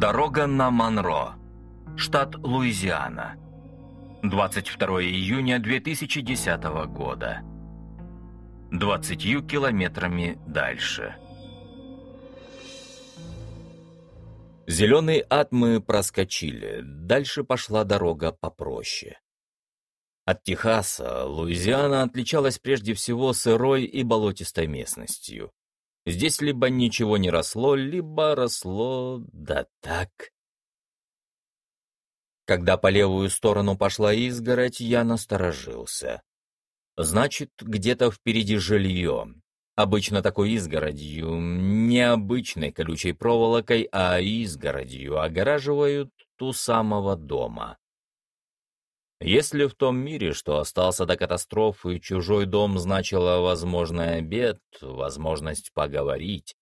Дорога на Монро. Штат Луизиана. 22 июня 2010 года. 20 километрами дальше. Зеленый ад мы проскочили, дальше пошла дорога попроще. От Техаса Луизиана отличалась прежде всего сырой и болотистой местностью. Здесь либо ничего не росло, либо росло да так. Когда по левую сторону пошла изгородь, я насторожился. Значит, где-то впереди жилье. Обычно такой изгородью, не обычной колючей проволокой, а изгородью огораживают ту самого дома. Если в том мире, что остался до катастрофы, чужой дом значило возможный обед, возможность поговорить,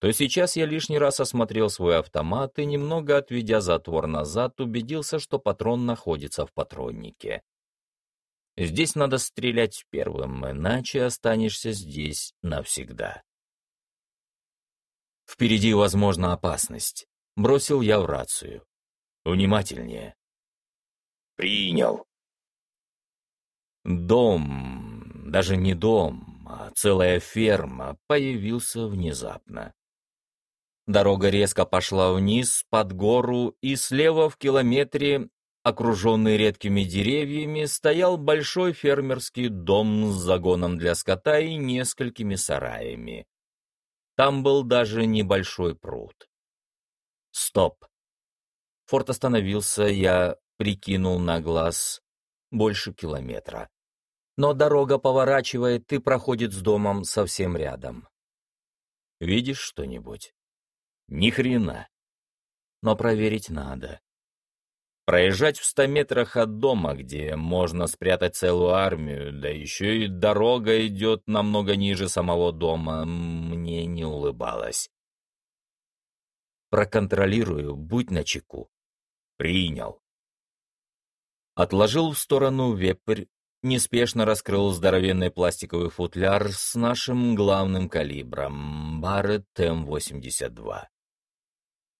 то сейчас я лишний раз осмотрел свой автомат и, немного отведя затвор назад, убедился, что патрон находится в патроннике. Здесь надо стрелять первым, иначе останешься здесь навсегда. Впереди, возможна опасность. Бросил я в рацию. Внимательнее. Принял. Дом, даже не дом, а целая ферма появился внезапно. Дорога резко пошла вниз, под гору, и слева в километре, окруженный редкими деревьями, стоял большой фермерский дом с загоном для скота и несколькими сараями. Там был даже небольшой пруд. Стоп. Форт остановился, я прикинул на глаз, больше километра. Но дорога поворачивает и проходит с домом совсем рядом. Видишь что-нибудь? Ни хрена. Но проверить надо. Проезжать в ста метрах от дома, где можно спрятать целую армию, да еще и дорога идет намного ниже самого дома, мне не улыбалось. Проконтролирую, будь начеку. Принял. Отложил в сторону вепрь, неспешно раскрыл здоровенный пластиковый футляр с нашим главным калибром, Барретт М-82.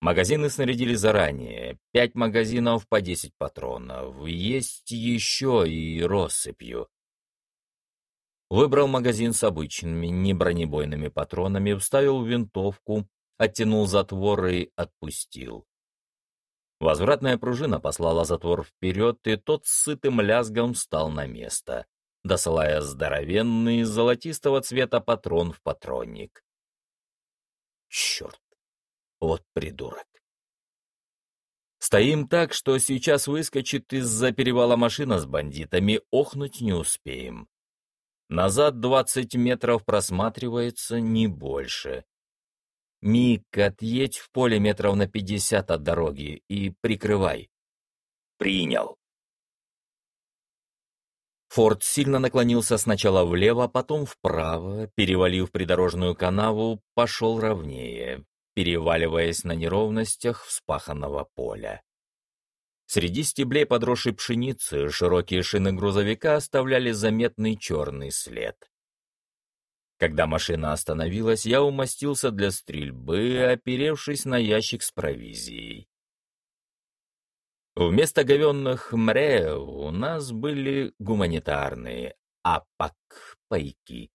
Магазины снарядили заранее, пять магазинов по десять патронов, есть еще и россыпью. Выбрал магазин с обычными, не бронебойными патронами, вставил винтовку, оттянул затвор и отпустил. Возвратная пружина послала затвор вперед, и тот с сытым лязгом встал на место, досылая здоровенный золотистого цвета патрон в патронник. Черт, вот придурок. Стоим так, что сейчас выскочит из-за перевала машина с бандитами, охнуть не успеем. Назад двадцать метров просматривается не больше. Мик, отъедь в поле метров на пятьдесят от дороги и прикрывай. Принял. Форд сильно наклонился сначала влево, потом вправо, перевалив придорожную канаву, пошел ровнее, переваливаясь на неровностях вспаханного поля. Среди стеблей подросшей пшеницы широкие шины грузовика оставляли заметный черный след. Когда машина остановилась, я умостился для стрельбы, оперевшись на ящик с провизией. Вместо говенных мре у нас были гуманитарные апак-пайки,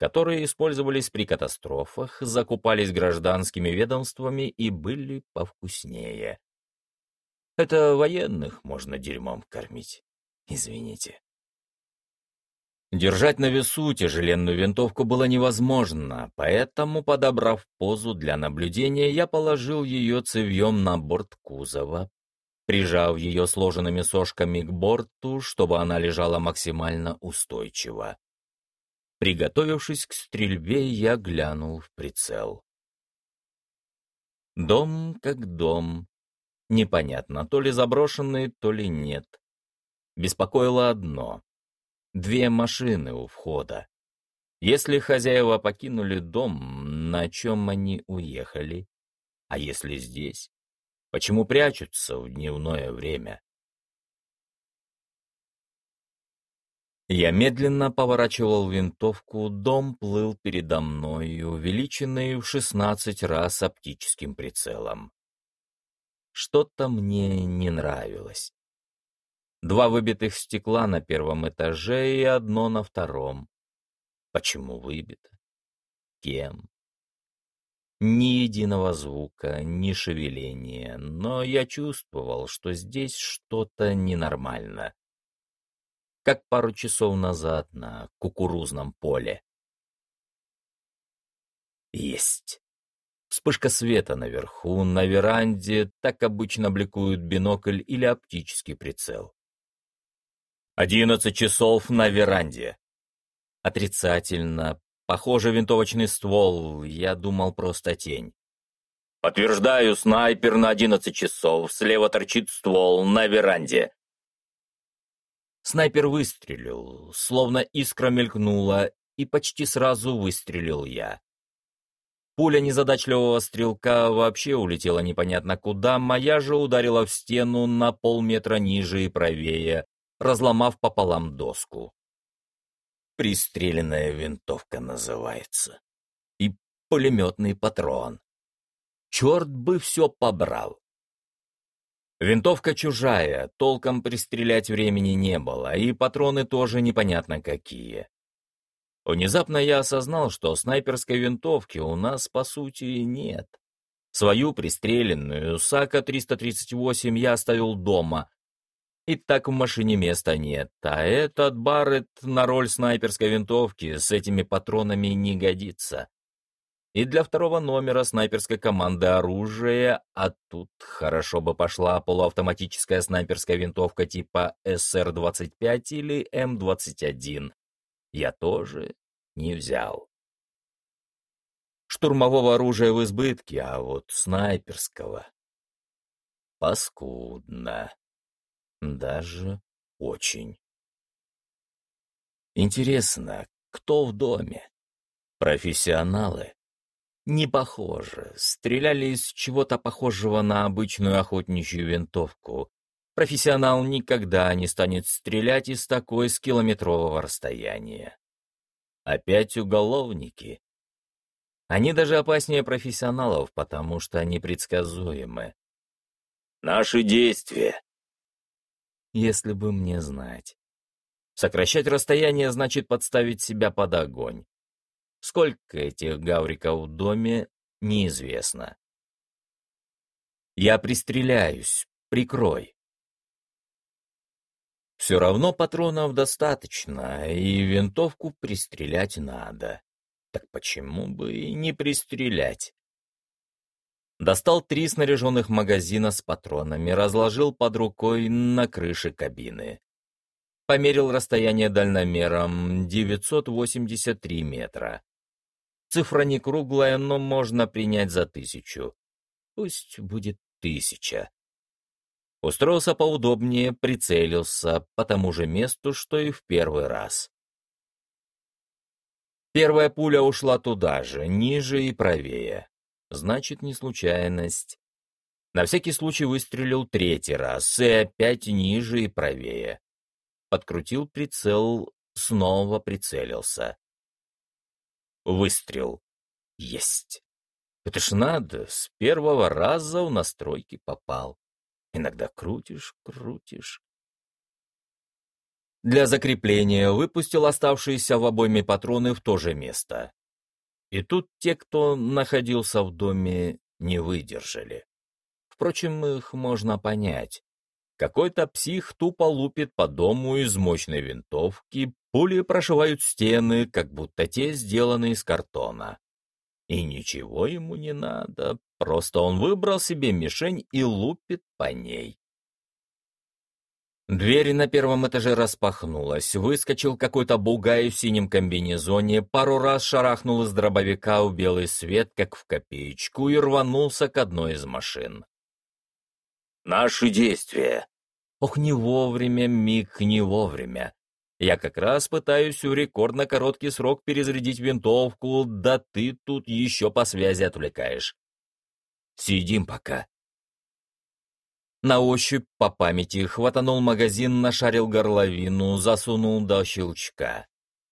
которые использовались при катастрофах, закупались гражданскими ведомствами и были повкуснее. Это военных можно дерьмом кормить. Извините. Держать на весу тяжеленную винтовку было невозможно, поэтому, подобрав позу для наблюдения, я положил ее цевьем на борт кузова, прижав ее сложенными сошками к борту, чтобы она лежала максимально устойчиво. Приготовившись к стрельбе, я глянул в прицел. Дом как дом. Непонятно, то ли заброшенный, то ли нет. Беспокоило одно Две машины у входа. Если хозяева покинули дом, на чем они уехали? А если здесь? Почему прячутся в дневное время? Я медленно поворачивал винтовку, дом плыл передо мной, увеличенный в шестнадцать раз оптическим прицелом. Что-то мне не нравилось. Два выбитых стекла на первом этаже и одно на втором. Почему выбито? Кем? Ни единого звука, ни шевеления, но я чувствовал, что здесь что-то ненормально. Как пару часов назад на кукурузном поле. Есть. Вспышка света наверху, на веранде, так обычно бликуют бинокль или оптический прицел. Одиннадцать часов на веранде. Отрицательно. Похоже, винтовочный ствол. Я думал, просто тень. Подтверждаю, снайпер на одиннадцать часов. Слева торчит ствол на веранде. Снайпер выстрелил, словно искра мелькнула, и почти сразу выстрелил я. Пуля незадачливого стрелка вообще улетела непонятно куда, моя же ударила в стену на полметра ниже и правее, разломав пополам доску. Пристреленная винтовка называется. И пулеметный патрон. Черт бы все побрал. Винтовка чужая, толком пристрелять времени не было, и патроны тоже непонятно какие. Внезапно я осознал, что снайперской винтовки у нас, по сути, нет. Свою пристреленную САКа-338 я оставил дома, и так в машине места нет, а этот Барретт на роль снайперской винтовки с этими патронами не годится. И для второго номера снайперской команды оружие, а тут хорошо бы пошла полуавтоматическая снайперская винтовка типа СР-25 или М-21. Я тоже не взял. Штурмового оружия в избытке, а вот снайперского... Паскудно. Даже очень. Интересно, кто в доме? Профессионалы? Не похоже. Стреляли из чего-то похожего на обычную охотничью винтовку. Профессионал никогда не станет стрелять из такой с километрового расстояния. Опять уголовники. Они даже опаснее профессионалов, потому что они предсказуемы. Наши действия если бы мне знать. Сокращать расстояние значит подставить себя под огонь. Сколько этих гавриков в доме, неизвестно. Я пристреляюсь, прикрой. Все равно патронов достаточно, и винтовку пристрелять надо. Так почему бы и не пристрелять? Достал три снаряженных магазина с патронами, разложил под рукой на крыше кабины. Померил расстояние дальномером 983 метра. Цифра не круглая, но можно принять за тысячу. Пусть будет тысяча. Устроился поудобнее, прицелился по тому же месту, что и в первый раз. Первая пуля ушла туда же, ниже и правее значит не случайность. На всякий случай выстрелил третий раз, и опять ниже и правее. Подкрутил прицел, снова прицелился. Выстрел. Есть. Это ж надо, с первого раза в настройки попал. Иногда крутишь, крутишь. Для закрепления выпустил оставшиеся в обойме патроны в то же место. И тут те, кто находился в доме, не выдержали. Впрочем, их можно понять. Какой-то псих тупо лупит по дому из мощной винтовки, пули прошивают стены, как будто те сделаны из картона. И ничего ему не надо, просто он выбрал себе мишень и лупит по ней. Дверь на первом этаже распахнулась, выскочил какой-то бугай в синем комбинезоне, пару раз шарахнул из дробовика в белый свет, как в копеечку, и рванулся к одной из машин. «Наши действия!» Ох, не вовремя, миг, не вовремя. Я как раз пытаюсь в рекордно короткий срок перезарядить винтовку, да ты тут еще по связи отвлекаешь. Сидим пока. На ощупь по памяти хватанул магазин, нашарил горловину, засунул до щелчка.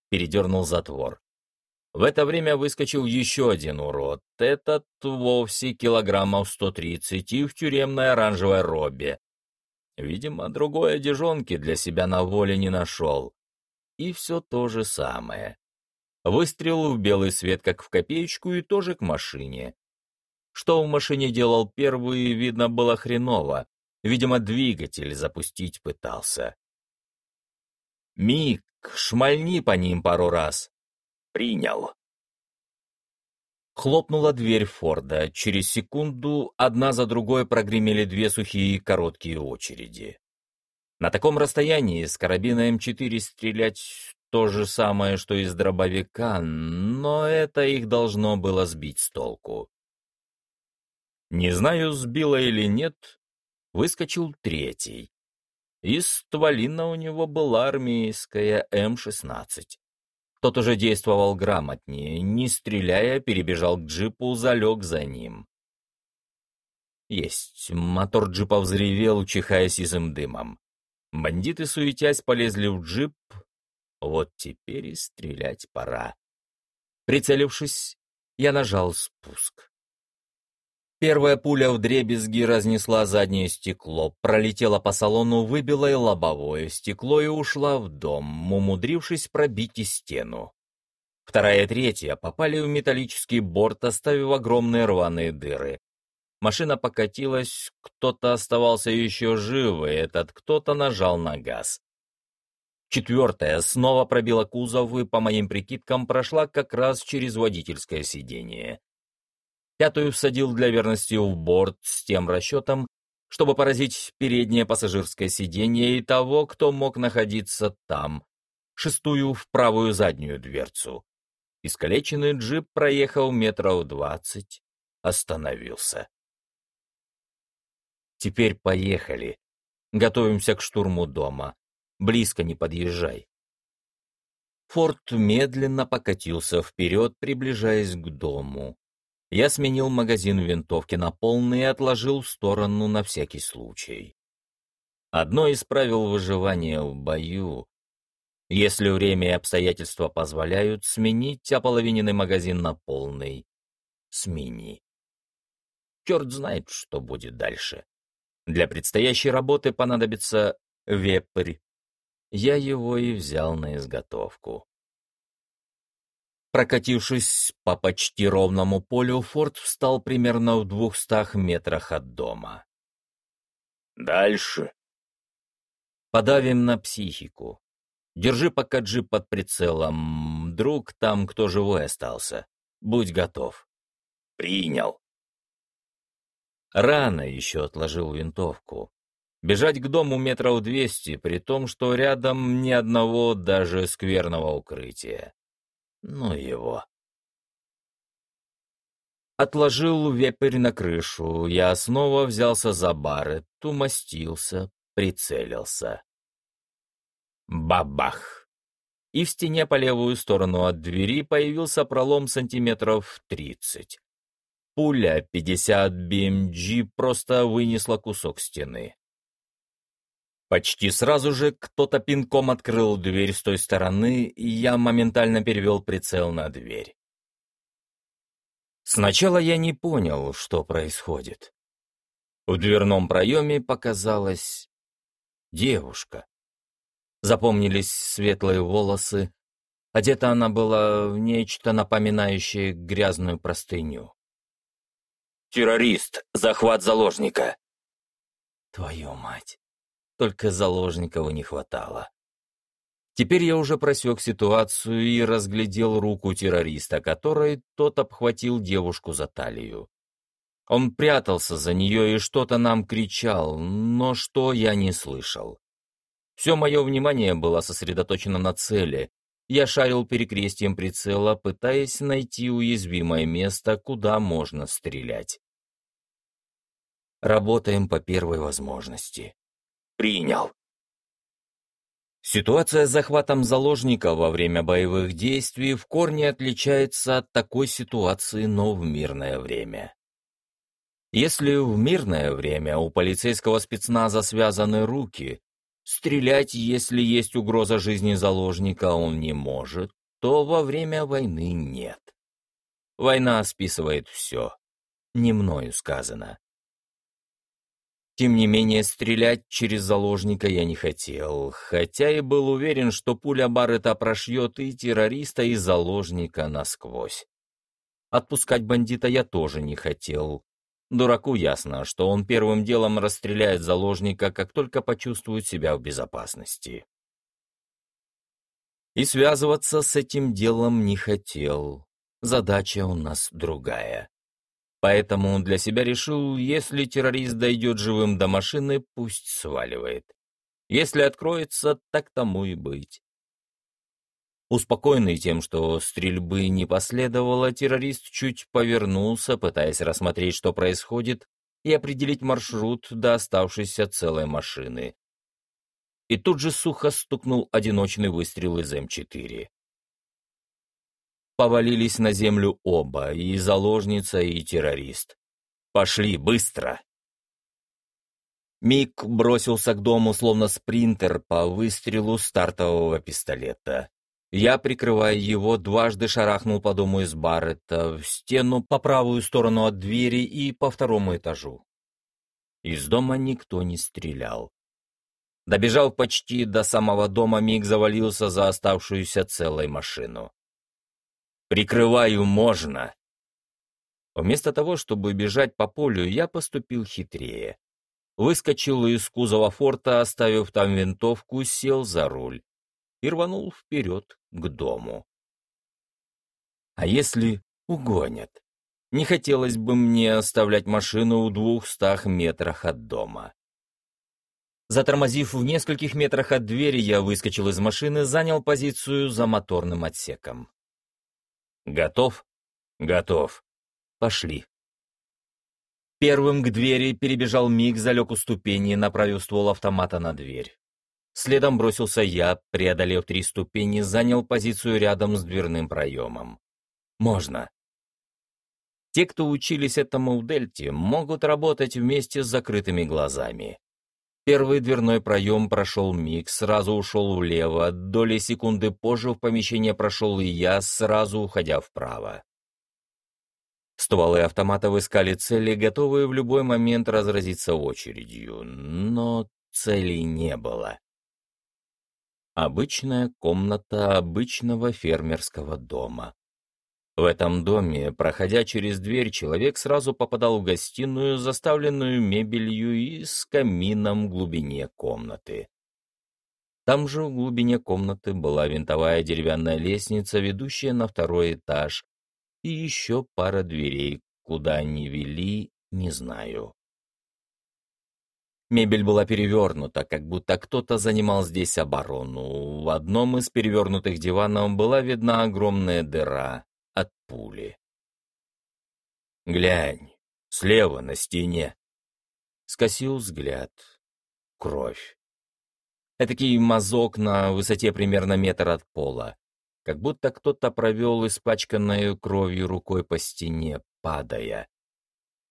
Передернул затвор. В это время выскочил еще один урод, этот вовсе килограммов 130 и в тюремной оранжевой робе. Видимо, другой одежонки для себя на воле не нашел. И все то же самое. Выстрел в белый свет, как в копеечку, и тоже к машине. Что в машине делал первый, видно было хреново. Видимо, двигатель запустить пытался. «Мик, шмальни по ним пару раз». «Принял». Хлопнула дверь Форда. Через секунду одна за другой прогремели две сухие короткие очереди. На таком расстоянии с карабина М4 стрелять то же самое, что из дробовика, но это их должно было сбить с толку. Не знаю, сбило или нет, выскочил третий. Из стволина у него была армейская М-16. Тот уже действовал грамотнее, не стреляя, перебежал к джипу, залег за ним. Есть, мотор джипа взревел, чихая сизым дымом. Бандиты, суетясь, полезли в джип. Вот теперь и стрелять пора. Прицелившись, я нажал спуск. Первая пуля в дребезги разнесла заднее стекло, пролетела по салону, выбила и лобовое стекло и ушла в дом, умудрившись пробить и стену. Вторая и третья попали в металлический борт, оставив огромные рваные дыры. Машина покатилась, кто-то оставался еще жив, и этот кто-то нажал на газ. Четвертая снова пробила кузов и, по моим прикидкам, прошла как раз через водительское сиденье. Пятую всадил для верности в борт с тем расчетом, чтобы поразить переднее пассажирское сиденье и того, кто мог находиться там. Шестую в правую заднюю дверцу. Искалеченный джип проехал метров двадцать, остановился. Теперь поехали. Готовимся к штурму дома. Близко не подъезжай. Форд медленно покатился вперед, приближаясь к дому. Я сменил магазин винтовки на полный и отложил в сторону на всякий случай. Одно из правил выживания в бою — если время и обстоятельства позволяют, сменить ополовиненный магазин на полный. Смени. Черт знает, что будет дальше. Для предстоящей работы понадобится вепрь. Я его и взял на изготовку. Прокатившись по почти ровному полю, форт встал примерно в двухстах метрах от дома. «Дальше». «Подавим на психику. Держи пока джип под прицелом. Друг, там кто живой остался. Будь готов». «Принял». Рано еще отложил винтовку. Бежать к дому метров двести, при том, что рядом ни одного даже скверного укрытия. Ну его. Отложил вепрь на крышу, я снова взялся за барет, умостился, прицелился. Бабах! И в стене по левую сторону от двери появился пролом сантиметров тридцать. Пуля 50 BMG просто вынесла кусок стены. Почти сразу же кто-то пинком открыл дверь с той стороны, и я моментально перевел прицел на дверь. Сначала я не понял, что происходит. В дверном проеме показалась девушка. Запомнились светлые волосы. Одета она была в нечто напоминающее грязную простыню. «Террорист! Захват заложника!» «Твою мать!» Только заложников не хватало. Теперь я уже просек ситуацию и разглядел руку террориста, которой тот обхватил девушку за талию. Он прятался за нее и что-то нам кричал, но что я не слышал. Все мое внимание было сосредоточено на цели. Я шарил перекрестием прицела, пытаясь найти уязвимое место, куда можно стрелять. Работаем по первой возможности. Принял. Ситуация с захватом заложника во время боевых действий в корне отличается от такой ситуации, но в мирное время. Если в мирное время у полицейского спецназа связаны руки, стрелять, если есть угроза жизни заложника, он не может, то во время войны нет. Война списывает все. Не мною сказано. Тем не менее, стрелять через заложника я не хотел, хотя и был уверен, что пуля Баррета прошьет и террориста, и заложника насквозь. Отпускать бандита я тоже не хотел. Дураку ясно, что он первым делом расстреляет заложника, как только почувствует себя в безопасности. И связываться с этим делом не хотел. Задача у нас другая. Поэтому для себя решил, если террорист дойдет живым до машины, пусть сваливает. Если откроется, так тому и быть. Успокоенный тем, что стрельбы не последовало, террорист чуть повернулся, пытаясь рассмотреть, что происходит, и определить маршрут до оставшейся целой машины. И тут же сухо стукнул одиночный выстрел из М4 повалились на землю оба, и заложница, и террорист. «Пошли, быстро!» Мик бросился к дому, словно спринтер по выстрелу стартового пистолета. Я, прикрывая его, дважды шарахнул по дому из Баррета, в стену по правую сторону от двери и по второму этажу. Из дома никто не стрелял. Добежал почти до самого дома, Мик завалился за оставшуюся целой машину. Прикрываю можно. Вместо того, чтобы бежать по полю, я поступил хитрее. Выскочил из кузова форта, оставив там винтовку, сел за руль и рванул вперед к дому. А если угонят? Не хотелось бы мне оставлять машину в двухстах метрах от дома. Затормозив в нескольких метрах от двери, я выскочил из машины, занял позицию за моторным отсеком. Готов? Готов. Пошли. Первым к двери перебежал Миг, залег у ступени, направив ствол автомата на дверь. Следом бросился я, преодолев три ступени, занял позицию рядом с дверным проемом. Можно. Те, кто учились этому в Дельте, могут работать вместе с закрытыми глазами. Первый дверной проем прошел миг, сразу ушел влево, доли секунды позже в помещение прошел и я, сразу уходя вправо. Стволы автоматов искали цели, готовые в любой момент разразиться очередью, но целей не было. Обычная комната обычного фермерского дома. В этом доме, проходя через дверь, человек сразу попадал в гостиную, заставленную мебелью и с камином в глубине комнаты. Там же в глубине комнаты была винтовая деревянная лестница, ведущая на второй этаж, и еще пара дверей, куда они вели, не знаю. Мебель была перевернута, как будто кто-то занимал здесь оборону. В одном из перевернутых диванов была видна огромная дыра, от пули. «Глянь, слева на стене!» Скосил взгляд. Кровь. Этакий мазок на высоте примерно метр от пола. Как будто кто-то провел испачканной кровью рукой по стене, падая.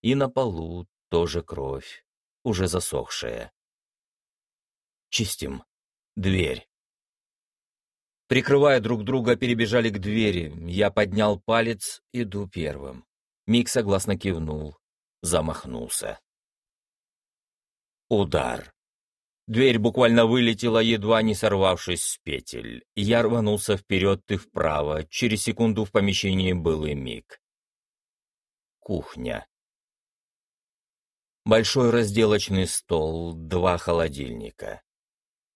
И на полу тоже кровь, уже засохшая. Чистим. Дверь. Прикрывая друг друга, перебежали к двери. Я поднял палец, иду первым. Мик согласно кивнул, замахнулся. Удар. Дверь буквально вылетела, едва не сорвавшись с петель. Я рванулся вперед и вправо. Через секунду в помещении был и Мик. Кухня. Большой разделочный стол, два холодильника.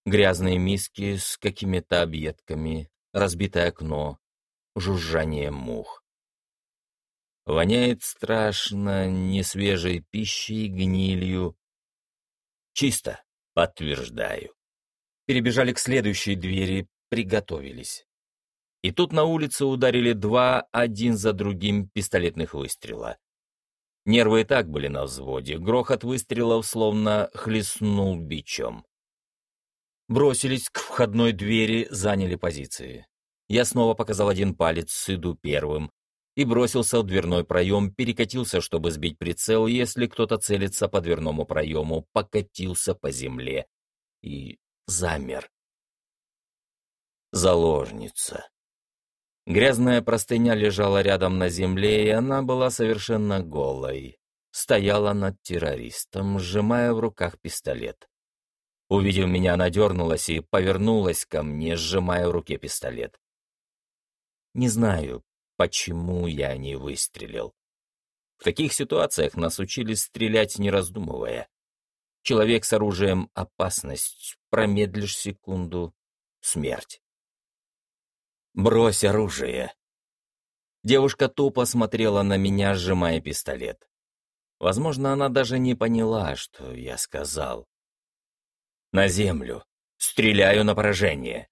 Грязные миски с какими-то объедками, разбитое окно, жужжание мух. Воняет страшно несвежей пищей, гнилью. Чисто, подтверждаю. Перебежали к следующей двери, приготовились. И тут на улице ударили два один за другим пистолетных выстрела. Нервы и так были на взводе, грохот выстрелов словно хлестнул бичом бросились к входной двери, заняли позиции. Я снова показал один палец, иду первым, и бросился в дверной проем, перекатился, чтобы сбить прицел, если кто-то целится по дверному проему, покатился по земле и замер. Заложница. Грязная простыня лежала рядом на земле, и она была совершенно голой. Стояла над террористом, сжимая в руках пистолет. Увидев меня, она дернулась и повернулась ко мне, сжимая в руке пистолет. Не знаю, почему я не выстрелил. В таких ситуациях нас учили стрелять, не раздумывая. Человек с оружием — опасность. Промедлишь секунду — смерть. «Брось оружие!» Девушка тупо смотрела на меня, сжимая пистолет. Возможно, она даже не поняла, что я сказал. «На землю! Стреляю на поражение!»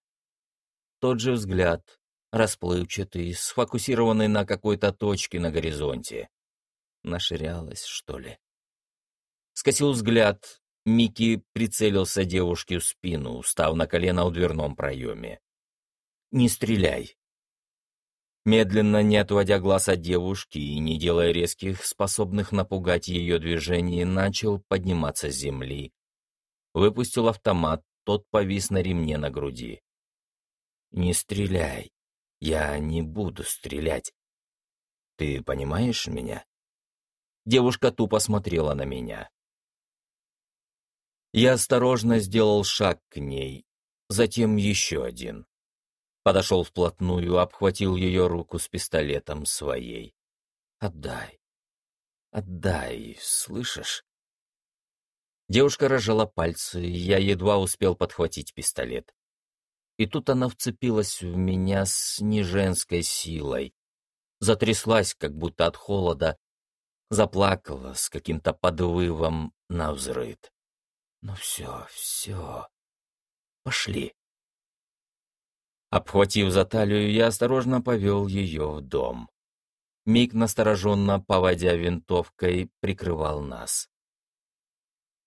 Тот же взгляд, расплывчатый, сфокусированный на какой-то точке на горизонте. Наширялась, что ли? Скосил взгляд. Микки прицелился девушке в спину, устав на колено в дверном проеме. «Не стреляй!» Медленно, не отводя глаз от девушки и не делая резких, способных напугать ее движений, начал подниматься с земли. Выпустил автомат, тот повис на ремне на груди. «Не стреляй! Я не буду стрелять! Ты понимаешь меня?» Девушка тупо смотрела на меня. Я осторожно сделал шаг к ней, затем еще один. Подошел вплотную, обхватил ее руку с пистолетом своей. «Отдай! Отдай, слышишь?» Девушка разжала пальцы, я едва успел подхватить пистолет. И тут она вцепилась в меня с неженской силой. Затряслась, как будто от холода, заплакала с каким-то подвывом на взрыд. Ну все, все, пошли. Обхватив за талию, я осторожно повел ее в дом. Миг настороженно, поводя винтовкой, прикрывал нас.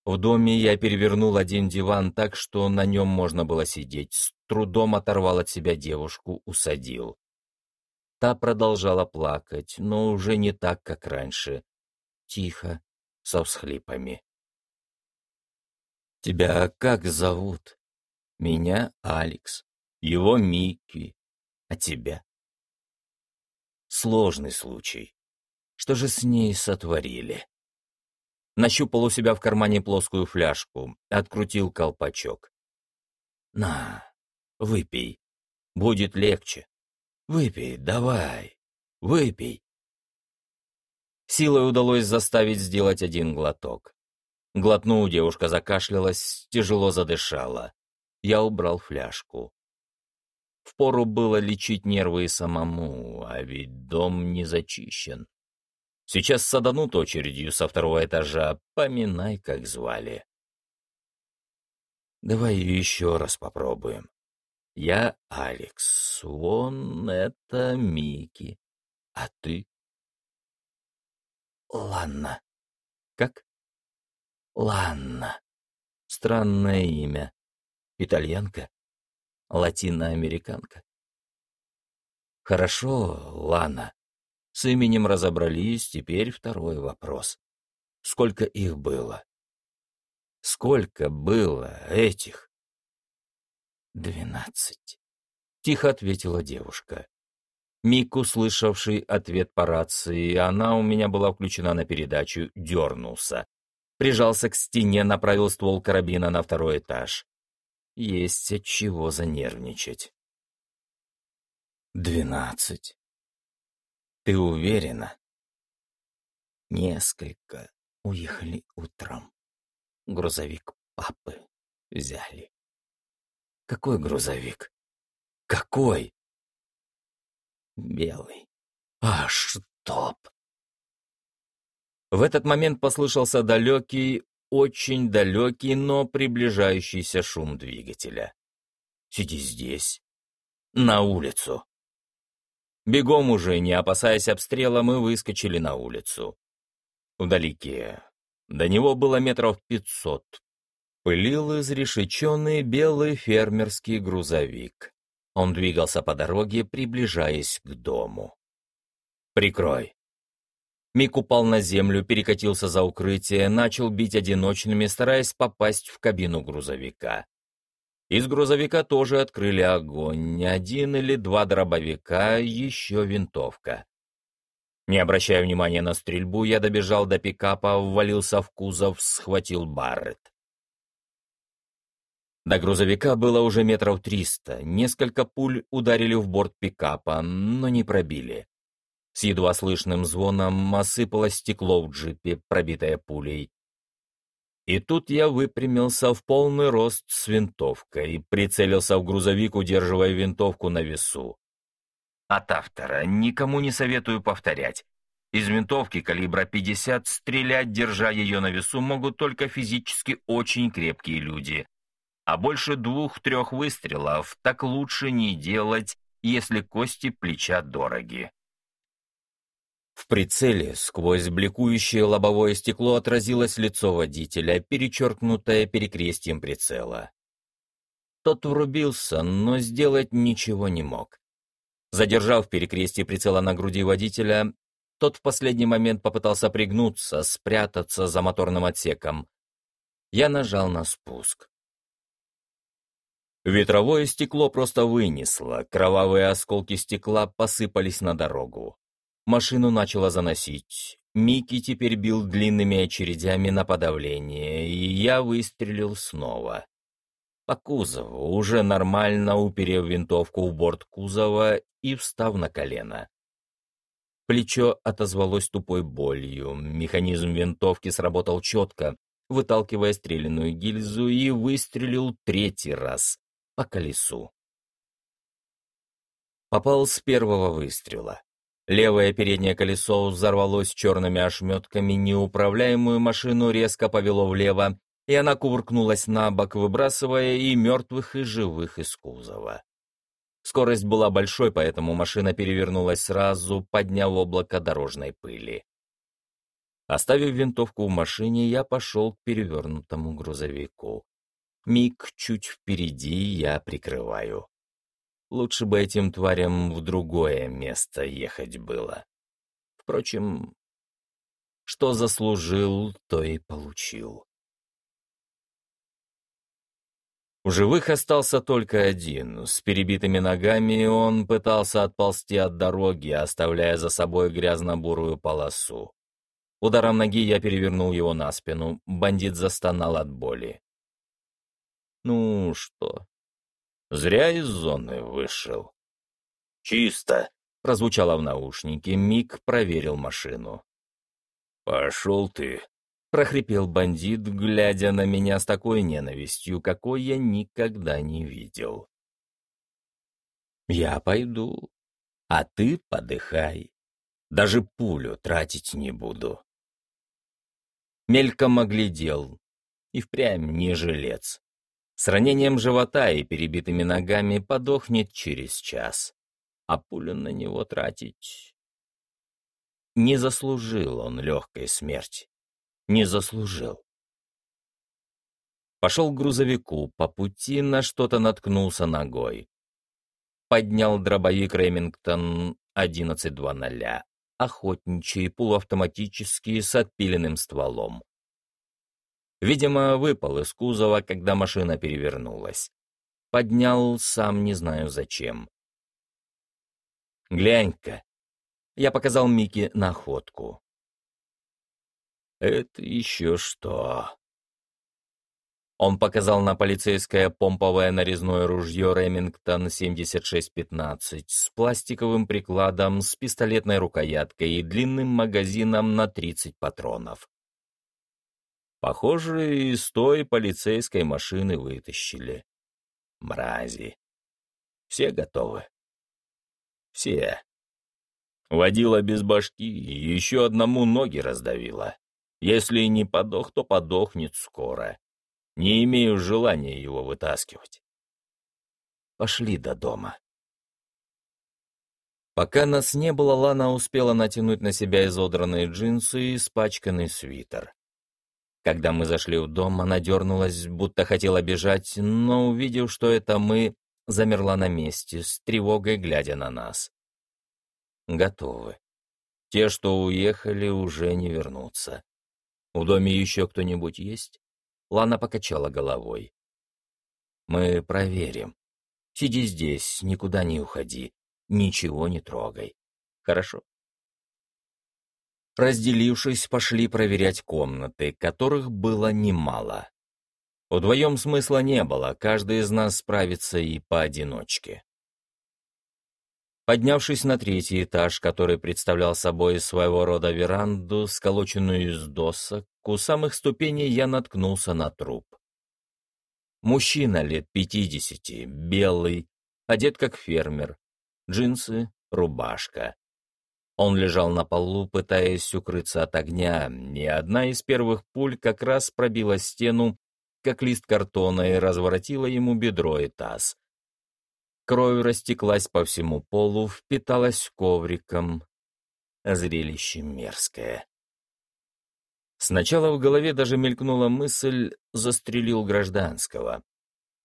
В доме я перевернул один диван так, что на нем можно было сидеть, с трудом оторвал от себя девушку, усадил. Та продолжала плакать, но уже не так, как раньше тихо, со всхлипами. «Тебя как зовут?» «Меня Алекс, его Микки, а тебя?» Сложный случай. Что же с ней сотворили? Нащупал у себя в кармане плоскую фляжку, открутил колпачок. «На, выпей, будет легче. Выпей, давай, выпей». Силой удалось заставить сделать один глоток. Глотнув, девушка закашлялась, тяжело задышала. Я убрал фляжку. Впору было лечить нервы самому, а ведь дом не зачищен. Сейчас саданут очередью со второго этажа, поминай, как звали. Давай еще раз попробуем. Я Алекс, вон это Мики, а ты? Ланна. Как? Ланна. Странное имя. Итальянка? Латиноамериканка? Хорошо, Лана. С именем разобрались, теперь второй вопрос. Сколько их было? Сколько было этих? Двенадцать. Тихо ответила девушка. Мик, услышавший ответ по рации, она у меня была включена на передачу, дернулся. Прижался к стене, направил ствол карабина на второй этаж. Есть от чего занервничать. Двенадцать. Ты уверена? Несколько уехали утром. Грузовик папы взяли. Какой грузовик? Какой? белый. А, чтоб! В этот момент послышался далекий, очень далекий, но приближающийся шум двигателя. «Сиди здесь. На улицу». Бегом уже, не опасаясь обстрела, мы выскочили на улицу. Вдалеке. До него было метров пятьсот. Пылил изрешеченный белый фермерский грузовик. Он двигался по дороге, приближаясь к дому. «Прикрой!» Мик упал на землю, перекатился за укрытие, начал бить одиночными, стараясь попасть в кабину грузовика. Из грузовика тоже открыли огонь, один или два дробовика, еще винтовка. Не обращая внимания на стрельбу, я добежал до пикапа, ввалился в кузов, схватил Барретт. До грузовика было уже метров триста. Несколько пуль ударили в борт пикапа, но не пробили. С едва слышным звоном осыпалось стекло в джипе, пробитое пулей. И тут я выпрямился в полный рост с винтовкой и прицелился в грузовик, удерживая винтовку на весу. От автора никому не советую повторять. Из винтовки калибра 50 стрелять, держа ее на весу, могут только физически очень крепкие люди. А больше двух-трех выстрелов так лучше не делать, если кости плеча дороги. В прицеле сквозь бликующее лобовое стекло отразилось лицо водителя, перечеркнутое перекрестием прицела. Тот врубился, но сделать ничего не мог. Задержав перекрестие прицела на груди водителя, тот в последний момент попытался пригнуться, спрятаться за моторным отсеком. Я нажал на спуск. Ветровое стекло просто вынесло, кровавые осколки стекла посыпались на дорогу. Машину начало заносить. Микки теперь бил длинными очередями на подавление, и я выстрелил снова. По кузову, уже нормально уперев винтовку в борт кузова и встав на колено. Плечо отозвалось тупой болью, механизм винтовки сработал четко, выталкивая стрелянную гильзу и выстрелил третий раз по колесу. Попал с первого выстрела. Левое переднее колесо взорвалось черными ошметками, неуправляемую машину резко повело влево, и она кувыркнулась на бок, выбрасывая и мертвых, и живых из кузова. Скорость была большой, поэтому машина перевернулась сразу, подняв облако дорожной пыли. Оставив винтовку в машине, я пошел к перевернутому грузовику. Миг чуть впереди я прикрываю. Лучше бы этим тварям в другое место ехать было. Впрочем, что заслужил, то и получил. У живых остался только один. С перебитыми ногами он пытался отползти от дороги, оставляя за собой грязно-бурую полосу. Ударом ноги я перевернул его на спину. Бандит застонал от боли. Ну что, Зря из зоны вышел. «Чисто!» — прозвучало в наушнике. Мик проверил машину. «Пошел ты!» — прохрипел бандит, глядя на меня с такой ненавистью, какой я никогда не видел. «Я пойду, а ты подыхай. Даже пулю тратить не буду». Мельком оглядел, и впрямь не жилец. С ранением живота и перебитыми ногами подохнет через час. А пулю на него тратить... Не заслужил он легкой смерти. Не заслужил. Пошел к грузовику, по пути на что-то наткнулся ногой. Поднял дробовик Ремингтон 11.2.0, охотничий, полуавтоматический, с отпиленным стволом. Видимо, выпал из кузова, когда машина перевернулась. Поднял, сам не знаю зачем. «Глянь-ка!» Я показал Микки находку. «Это еще что?» Он показал на полицейское помповое нарезное ружье Ремингтон 7615 с пластиковым прикладом, с пистолетной рукояткой и длинным магазином на 30 патронов. Похоже, из той полицейской машины вытащили. Мрази. Все готовы? Все. Водила без башки и еще одному ноги раздавила. Если не подох, то подохнет скоро. Не имею желания его вытаскивать. Пошли до дома. Пока нас не было, Лана успела натянуть на себя изодранные джинсы и испачканный свитер. Когда мы зашли в дом, она дернулась, будто хотела бежать, но, увидев, что это мы, замерла на месте, с тревогой глядя на нас. Готовы. Те, что уехали, уже не вернутся. В доме еще кто-нибудь есть? Лана покачала головой. Мы проверим. Сиди здесь, никуда не уходи, ничего не трогай. Хорошо?» Разделившись, пошли проверять комнаты, которых было немало. Вдвоем смысла не было, каждый из нас справится и поодиночке. Поднявшись на третий этаж, который представлял собой своего рода веранду, сколоченную из досок, у самых ступеней я наткнулся на труп. Мужчина лет пятидесяти, белый, одет как фермер, джинсы, рубашка. Он лежал на полу, пытаясь укрыться от огня, и одна из первых пуль как раз пробила стену, как лист картона, и разворотила ему бедро и таз. Кровь растеклась по всему полу, впиталась ковриком. Зрелище мерзкое. Сначала в голове даже мелькнула мысль «застрелил гражданского».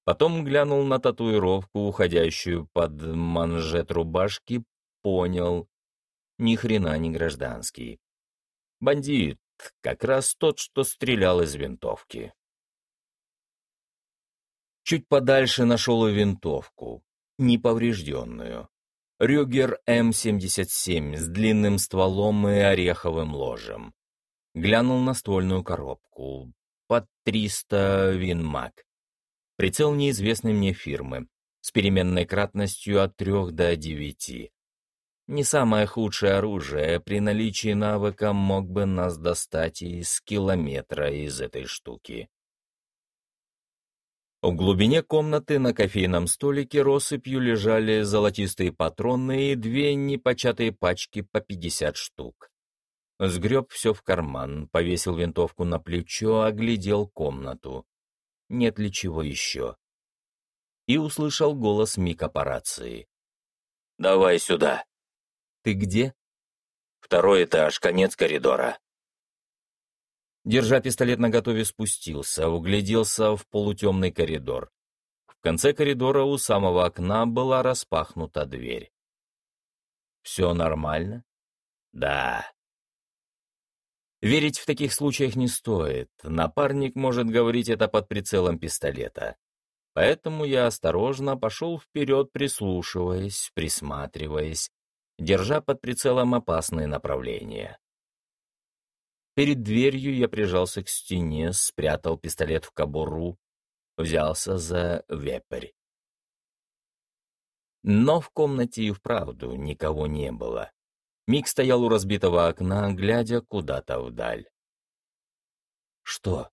Потом глянул на татуировку, уходящую под манжет рубашки, понял ни хрена не гражданский. Бандит, как раз тот, что стрелял из винтовки. Чуть подальше нашел и винтовку, неповрежденную. Рюгер М-77 с длинным стволом и ореховым ложем. Глянул на ствольную коробку. Под 300 Винмаг. Прицел неизвестной мне фирмы, с переменной кратностью от 3 до 9. Не самое худшее оружие, при наличии навыка мог бы нас достать из километра из этой штуки. В глубине комнаты на кофейном столике россыпью лежали золотистые патроны и две непочатые пачки по 50 штук. Сгреб все в карман, повесил винтовку на плечо, оглядел комнату. Нет ли чего еще? И услышал голос Мика по рации. «Давай сюда!» «Ты где?» «Второй этаж, конец коридора». Держа пистолет наготове, спустился, угляделся в полутемный коридор. В конце коридора у самого окна была распахнута дверь. «Все нормально?» «Да». Верить в таких случаях не стоит. Напарник может говорить это под прицелом пистолета. Поэтому я осторожно пошел вперед, прислушиваясь, присматриваясь, держа под прицелом опасные направления. Перед дверью я прижался к стене, спрятал пистолет в кобуру, взялся за вепрь. Но в комнате и вправду никого не было. Мик стоял у разбитого окна, глядя куда-то вдаль. «Что?»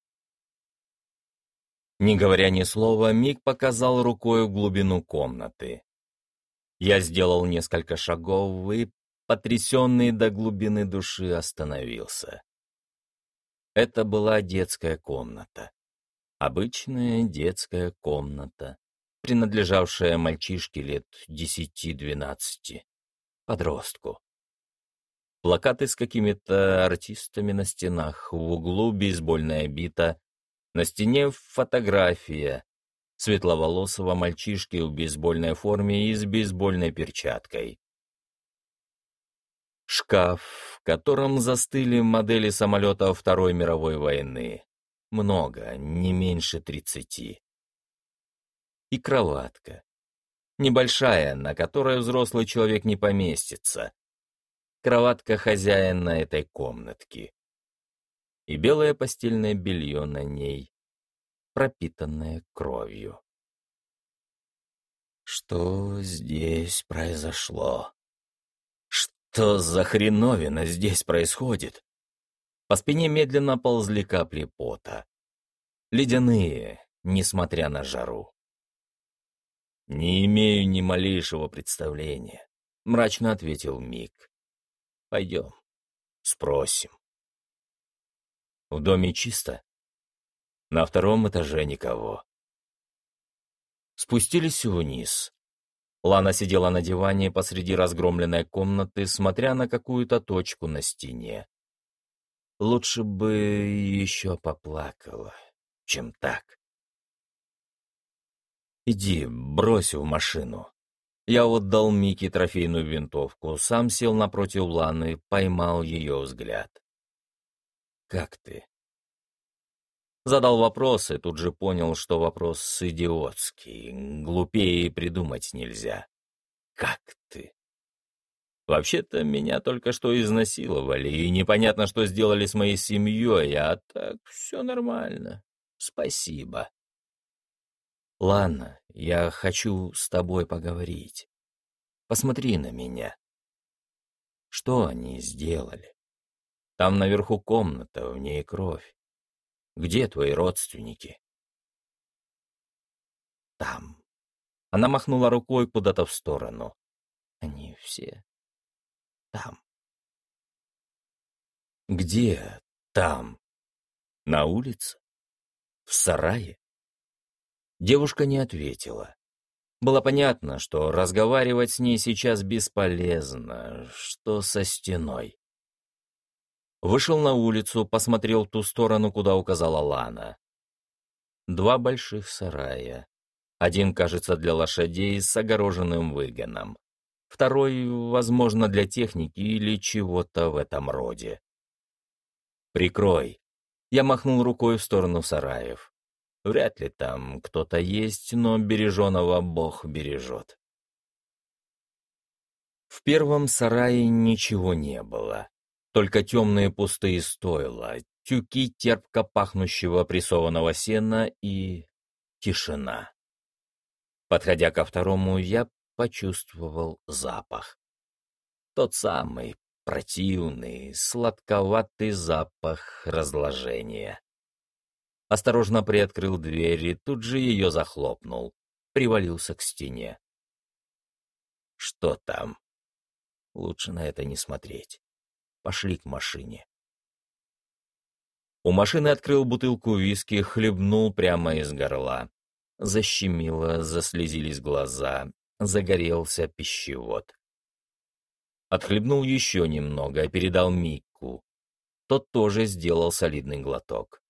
Не говоря ни слова, Мик показал рукой в глубину комнаты. Я сделал несколько шагов и, потрясенный до глубины души, остановился. Это была детская комната. Обычная детская комната, принадлежавшая мальчишке лет десяти-двенадцати, подростку. Плакаты с какими-то артистами на стенах, в углу бейсбольная бита, на стене фотография, светловолосого мальчишки в бейсбольной форме и с бейсбольной перчаткой. Шкаф, в котором застыли модели самолетов Второй мировой войны. Много, не меньше тридцати. И кроватка. Небольшая, на которой взрослый человек не поместится. Кроватка хозяина этой комнатки. И белое постельное белье на ней пропитанное кровью. Что здесь произошло? Что за хреновина здесь происходит? По спине медленно ползли капли пота. Ледяные, несмотря на жару. «Не имею ни малейшего представления», — мрачно ответил Мик. «Пойдем, спросим». «В доме чисто?» На втором этаже никого. Спустились вниз. Лана сидела на диване посреди разгромленной комнаты, смотря на какую-то точку на стене. Лучше бы еще поплакала, чем так. «Иди, брось в машину». Я отдал Мике трофейную винтовку, сам сел напротив Ланы, поймал ее взгляд. «Как ты?» Задал вопрос и тут же понял, что вопрос идиотский, глупее придумать нельзя. «Как ты?» Вообще-то меня только что изнасиловали, и непонятно, что сделали с моей семьей, а так все нормально. Спасибо. Ладно, я хочу с тобой поговорить. Посмотри на меня. Что они сделали? Там наверху комната, в ней кровь. Где твои родственники? Там. Она махнула рукой куда-то в сторону. Они все там. Где там? На улице? В сарае? Девушка не ответила. Было понятно, что разговаривать с ней сейчас бесполезно, что со стеной. Вышел на улицу, посмотрел ту сторону, куда указала Лана. Два больших сарая. Один, кажется, для лошадей с огороженным выгоном. Второй, возможно, для техники или чего-то в этом роде. «Прикрой!» Я махнул рукой в сторону сараев. Вряд ли там кто-то есть, но береженого Бог бережет. В первом сарае ничего не было. Только темные пустые стойла, тюки терпко пахнущего прессованного сена и тишина. Подходя ко второму, я почувствовал запах. Тот самый противный, сладковатый запах разложения. Осторожно приоткрыл дверь и тут же ее захлопнул, привалился к стене. Что там? Лучше на это не смотреть. Пошли к машине. У машины открыл бутылку виски, хлебнул прямо из горла. Защемило, заслезились глаза, загорелся пищевод. Отхлебнул еще немного, передал Микку. Тот тоже сделал солидный глоток.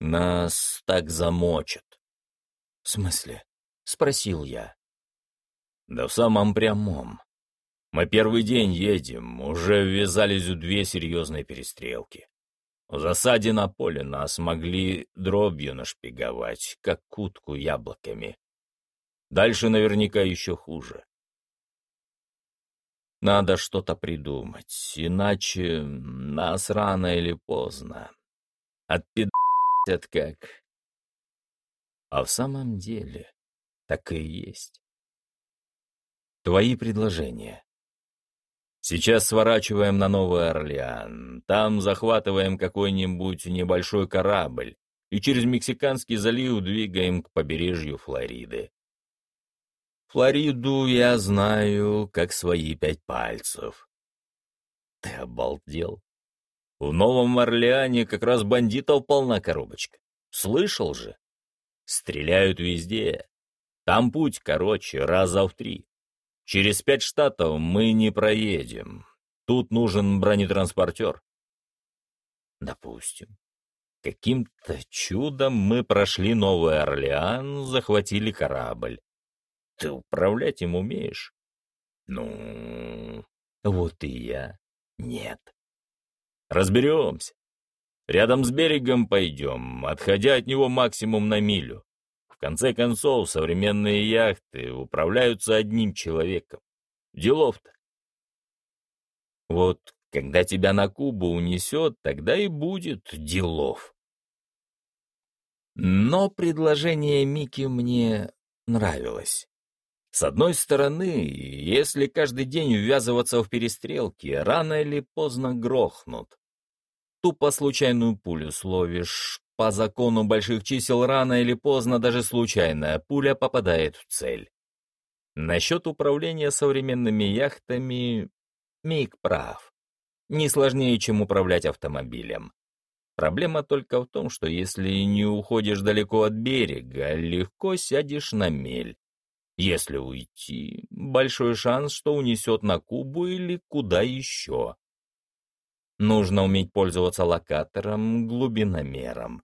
«Нас так замочат». «В смысле?» — спросил я. «Да в самом прямом. Мы первый день едем, уже ввязались в две серьезные перестрелки. В засаде на поле нас могли дробью нашпиговать, как кутку яблоками. Дальше наверняка еще хуже. Надо что-то придумать, иначе нас рано или поздно отпидать как. А в самом деле так и есть. Твои предложения. Сейчас сворачиваем на Новый Орлеан, там захватываем какой-нибудь небольшой корабль и через Мексиканский залив двигаем к побережью Флориды. Флориду я знаю, как свои пять пальцев. Ты обалдел? В Новом Орлеане как раз бандитов полна коробочка. Слышал же? Стреляют везде. Там путь короче, раза в три. Через пять штатов мы не проедем. Тут нужен бронетранспортер. Допустим. Каким-то чудом мы прошли Новый Орлеан, захватили корабль. Ты управлять им умеешь? Ну, вот и я. Нет. Разберемся. Рядом с берегом пойдем, отходя от него максимум на милю. В конце концов, современные яхты управляются одним человеком. Делов-то. Вот когда тебя на Кубу унесет, тогда и будет делов. Но предложение Мики мне нравилось. С одной стороны, если каждый день ввязываться в перестрелки, рано или поздно грохнут. Тупо случайную пулю словишь. По закону больших чисел рано или поздно даже случайная пуля попадает в цель. Насчет управления современными яхтами Мик прав. Не сложнее, чем управлять автомобилем. Проблема только в том, что если не уходишь далеко от берега, легко сядешь на мель. Если уйти, большой шанс, что унесет на Кубу или куда еще. Нужно уметь пользоваться локатором, глубиномером.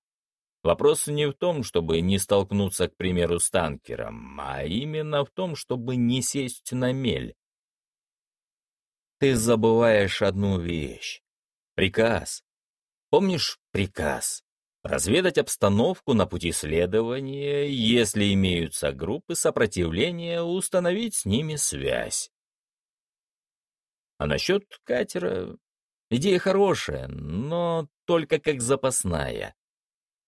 Вопрос не в том, чтобы не столкнуться, к примеру, с танкером, а именно в том, чтобы не сесть на мель. Ты забываешь одну вещь. Приказ. Помнишь приказ? разведать обстановку на пути следования, если имеются группы сопротивления, установить с ними связь. А насчет катера идея хорошая, но только как запасная.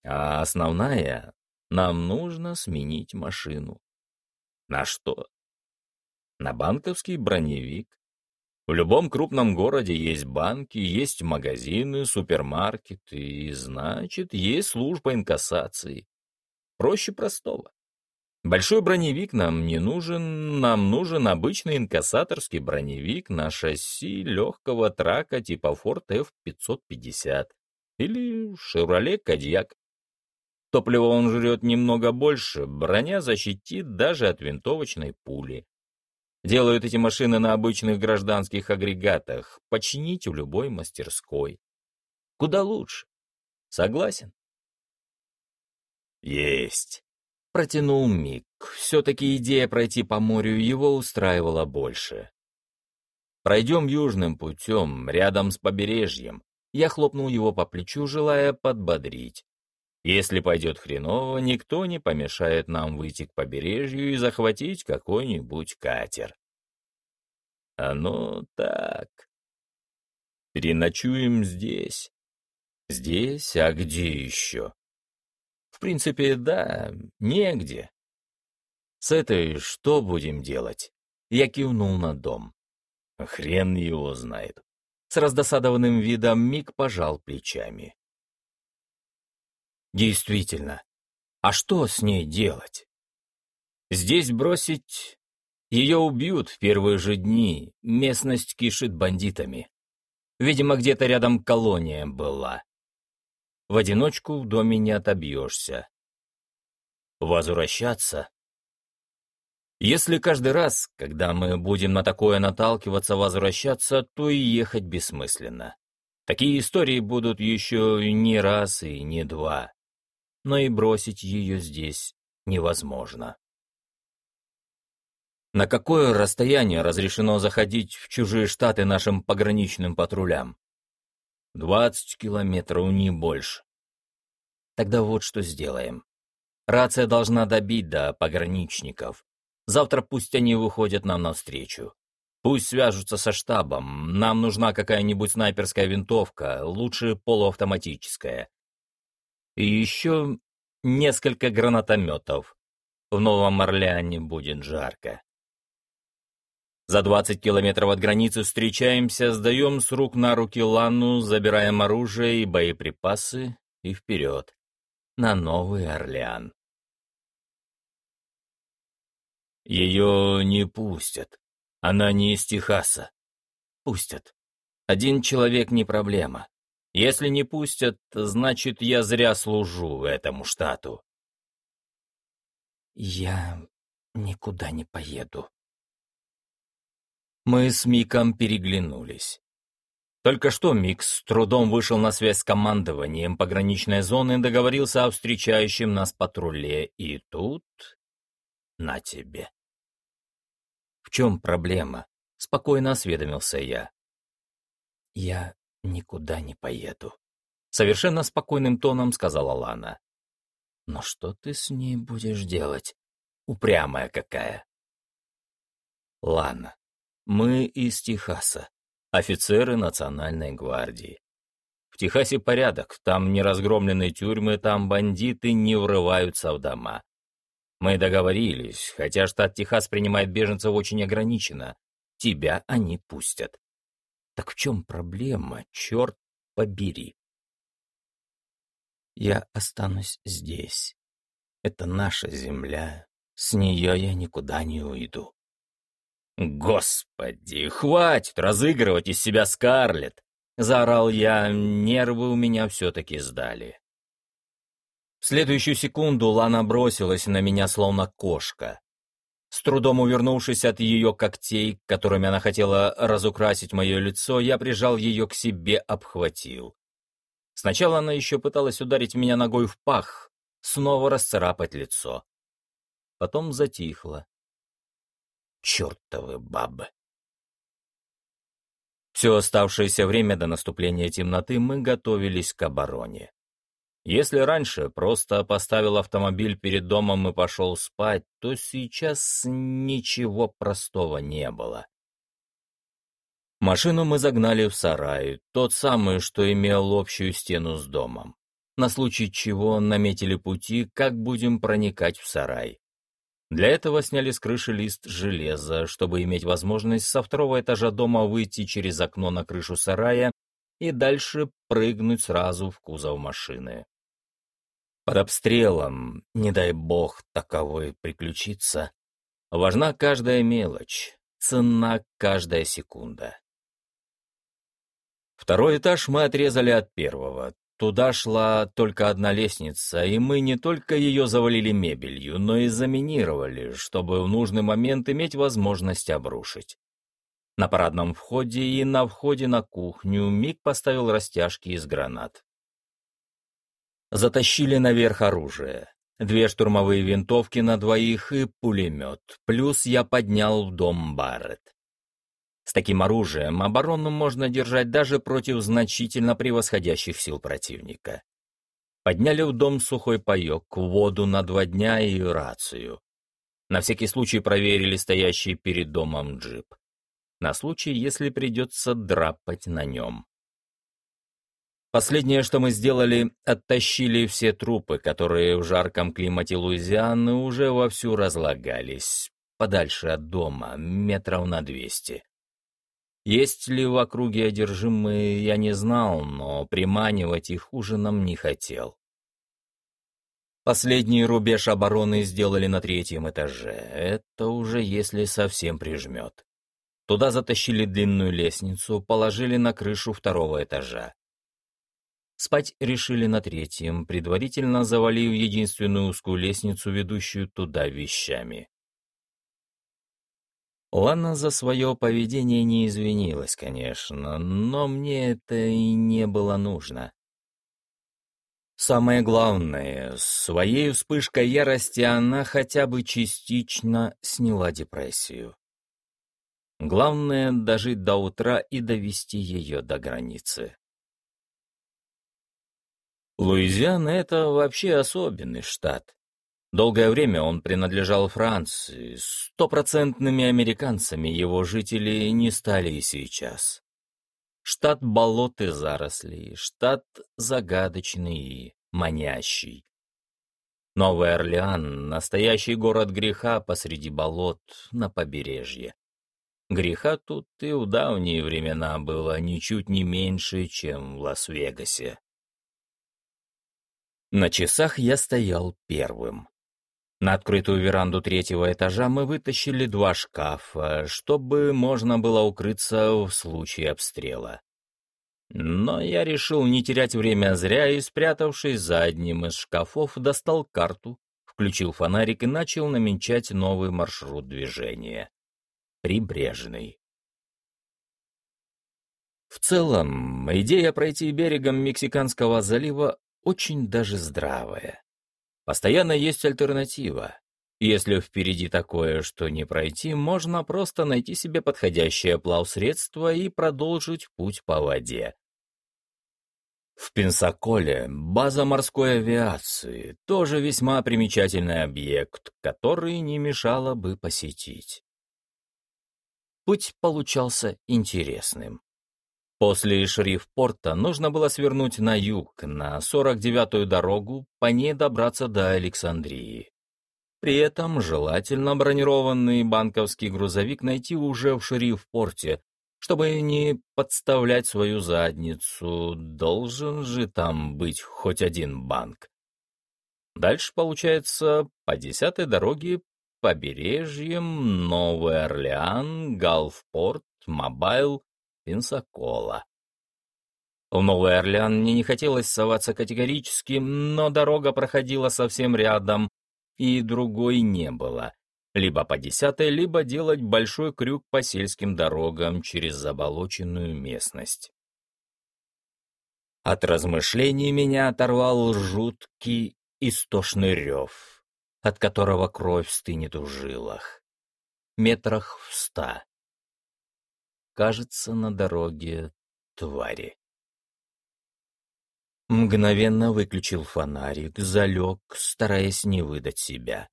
А основная — нам нужно сменить машину. На что? На банковский броневик. В любом крупном городе есть банки, есть магазины, супермаркеты, и, значит, есть служба инкассации. Проще простого. Большой броневик нам не нужен, нам нужен обычный инкассаторский броневик на шасси легкого трака типа Ford F550 или Chevrolet Кадьяк. Топлива он жрет немного больше, броня защитит даже от винтовочной пули. Делают эти машины на обычных гражданских агрегатах, починить в любой мастерской. Куда лучше. Согласен? Есть. Протянул Мик. Все-таки идея пройти по морю его устраивала больше. Пройдем южным путем, рядом с побережьем. Я хлопнул его по плечу, желая подбодрить. Если пойдет хреново, никто не помешает нам выйти к побережью и захватить какой-нибудь катер. Оно так. Переночуем здесь. Здесь, а где еще? В принципе, да, негде. С этой что будем делать? Я кивнул на дом. Хрен его знает. С раздосадованным видом Мик пожал плечами. Действительно. А что с ней делать? Здесь бросить... Ее убьют в первые же дни. Местность кишит бандитами. Видимо, где-то рядом колония была. В одиночку в доме не отобьешься. Возвращаться? Если каждый раз, когда мы будем на такое наталкиваться, возвращаться, то и ехать бессмысленно. Такие истории будут еще не раз и не два но и бросить ее здесь невозможно. На какое расстояние разрешено заходить в чужие штаты нашим пограничным патрулям? Двадцать километров, не больше. Тогда вот что сделаем. Рация должна добить до пограничников. Завтра пусть они выходят нам навстречу. Пусть свяжутся со штабом. Нам нужна какая-нибудь снайперская винтовка, лучше полуавтоматическая. И еще несколько гранатометов. В Новом Орлеане будет жарко. За 20 километров от границы встречаемся, сдаем с рук на руки Лану, забираем оружие и боеприпасы и вперед, на Новый Орлеан. Ее не пустят. Она не из Техаса. Пустят. Один человек не проблема. Если не пустят, значит, я зря служу этому штату. Я никуда не поеду. Мы с Миком переглянулись. Только что Мик с трудом вышел на связь с командованием пограничной зоны, договорился о встречающем нас патруле, и тут... На тебе. В чем проблема? Спокойно осведомился я. Я никуда не поеду. Совершенно спокойным тоном сказала Лана. Но что ты с ней будешь делать? Упрямая какая. Лана, мы из Техаса, офицеры Национальной гвардии. В Техасе порядок, там не разгромлены тюрьмы, там бандиты не врываются в дома. Мы договорились, хотя штат Техас принимает беженцев очень ограниченно. Тебя они пустят. Так в чем проблема, черт побери? Я останусь здесь. Это наша земля. С нее я никуда не уйду. «Господи, хватит разыгрывать из себя Скарлетт!» Заорал я, нервы у меня все-таки сдали. В следующую секунду Лана бросилась на меня, словно кошка. С трудом увернувшись от ее когтей, которыми она хотела разукрасить мое лицо, я прижал ее к себе, обхватил. Сначала она еще пыталась ударить меня ногой в пах, снова расцарапать лицо. Потом затихла. Чертовы бабы. Все оставшееся время до наступления темноты мы готовились к обороне. Если раньше просто поставил автомобиль перед домом и пошел спать, то сейчас ничего простого не было. Машину мы загнали в сарай, тот самый, что имел общую стену с домом. На случай чего наметили пути, как будем проникать в сарай. Для этого сняли с крыши лист железа, чтобы иметь возможность со второго этажа дома выйти через окно на крышу сарая и дальше прыгнуть сразу в кузов машины. Под обстрелом, не дай бог таковой приключиться, важна каждая мелочь, цена каждая секунда. Второй этаж мы отрезали от первого, Туда шла только одна лестница, и мы не только ее завалили мебелью, но и заминировали, чтобы в нужный момент иметь возможность обрушить. На парадном входе и на входе на кухню Мик поставил растяжки из гранат. Затащили наверх оружие. Две штурмовые винтовки на двоих и пулемет. Плюс я поднял в дом Барретт. Таким оружием оборону можно держать даже против значительно превосходящих сил противника. Подняли в дом сухой паек, воду на два дня и рацию. На всякий случай проверили стоящий перед домом джип. На случай, если придется драпать на нем. Последнее, что мы сделали, оттащили все трупы, которые в жарком климате Луизианы уже вовсю разлагались, подальше от дома, метров на двести. Есть ли в округе одержимые, я не знал, но приманивать их ужином не хотел. Последний рубеж обороны сделали на третьем этаже. Это уже если совсем прижмет. Туда затащили длинную лестницу, положили на крышу второго этажа. Спать решили на третьем, предварительно завалив единственную узкую лестницу, ведущую туда вещами. Лана за свое поведение не извинилась, конечно, но мне это и не было нужно. Самое главное, своей вспышкой ярости она хотя бы частично сняла депрессию. Главное — дожить до утра и довести ее до границы. Луизиана — это вообще особенный штат. Долгое время он принадлежал Франции. Стопроцентными американцами его жители не стали и сейчас. Штат болот и зарослей, штат загадочный и манящий. Новый Орлеан — настоящий город греха посреди болот на побережье. Греха тут и в давние времена было ничуть не меньше, чем в Лас-Вегасе. На часах я стоял первым. На открытую веранду третьего этажа мы вытащили два шкафа, чтобы можно было укрыться в случае обстрела. Но я решил не терять время зря и, спрятавшись за одним из шкафов, достал карту, включил фонарик и начал намечать новый маршрут движения. Прибрежный. В целом, идея пройти берегом Мексиканского залива очень даже здравая. Постоянно есть альтернатива. Если впереди такое, что не пройти, можно просто найти себе подходящее плавсредство и продолжить путь по воде. В Пенсаколе база морской авиации, тоже весьма примечательный объект, который не мешало бы посетить. Путь получался интересным. После Шрифпорта нужно было свернуть на юг, на 49-ю дорогу, по ней добраться до Александрии. При этом желательно бронированный банковский грузовик найти уже в Шрифпорте, чтобы не подставлять свою задницу, должен же там быть хоть один банк. Дальше, получается, по десятой дороге побережьем Новый Орлеан, Галфпорт, Мобайл, Пенсакола. В Новый Орлеан мне не хотелось соваться категорически, но дорога проходила совсем рядом, и другой не было. Либо по десятой, либо делать большой крюк по сельским дорогам через заболоченную местность. От размышлений меня оторвал жуткий истошный рев, от которого кровь стынет в жилах. Метрах в ста кажется, на дороге твари. Мгновенно выключил фонарик, залег, стараясь не выдать себя.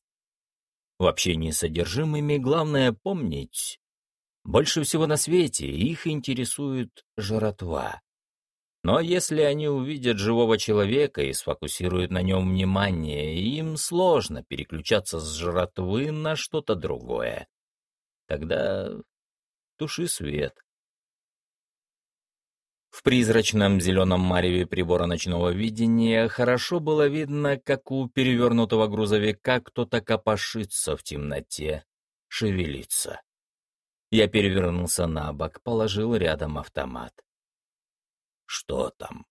В общении с содержимыми главное помнить, больше всего на свете их интересует жратва. Но если они увидят живого человека и сфокусируют на нем внимание, им сложно переключаться с жратвы на что-то другое. Тогда туши свет. В призрачном зеленом мареве прибора ночного видения хорошо было видно, как у перевернутого грузовика кто-то копошится в темноте, шевелится. Я перевернулся на бок, положил рядом автомат. Что там?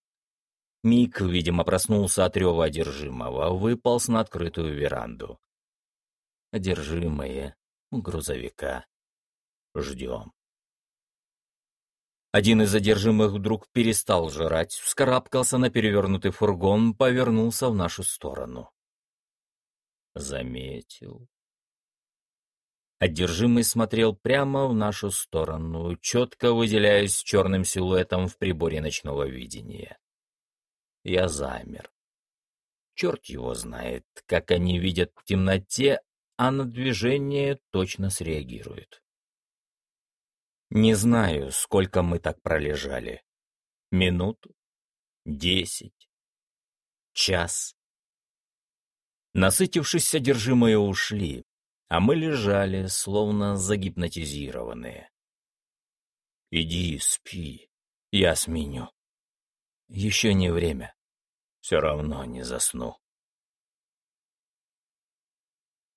Мик, видимо, проснулся от рева одержимого, выполз на открытую веранду. Одержимые у грузовика. Ждем. Один из задержимых вдруг перестал жрать, вскарабкался на перевернутый фургон, повернулся в нашу сторону. Заметил. Одержимый смотрел прямо в нашу сторону, четко выделяясь черным силуэтом в приборе ночного видения. Я замер. Черт его знает, как они видят в темноте, а на движение точно среагируют. Не знаю, сколько мы так пролежали. Минуту? Десять? Час? Насытившись, содержимое ушли, а мы лежали, словно загипнотизированные. «Иди, спи, я сменю». «Еще не время. Все равно не засну».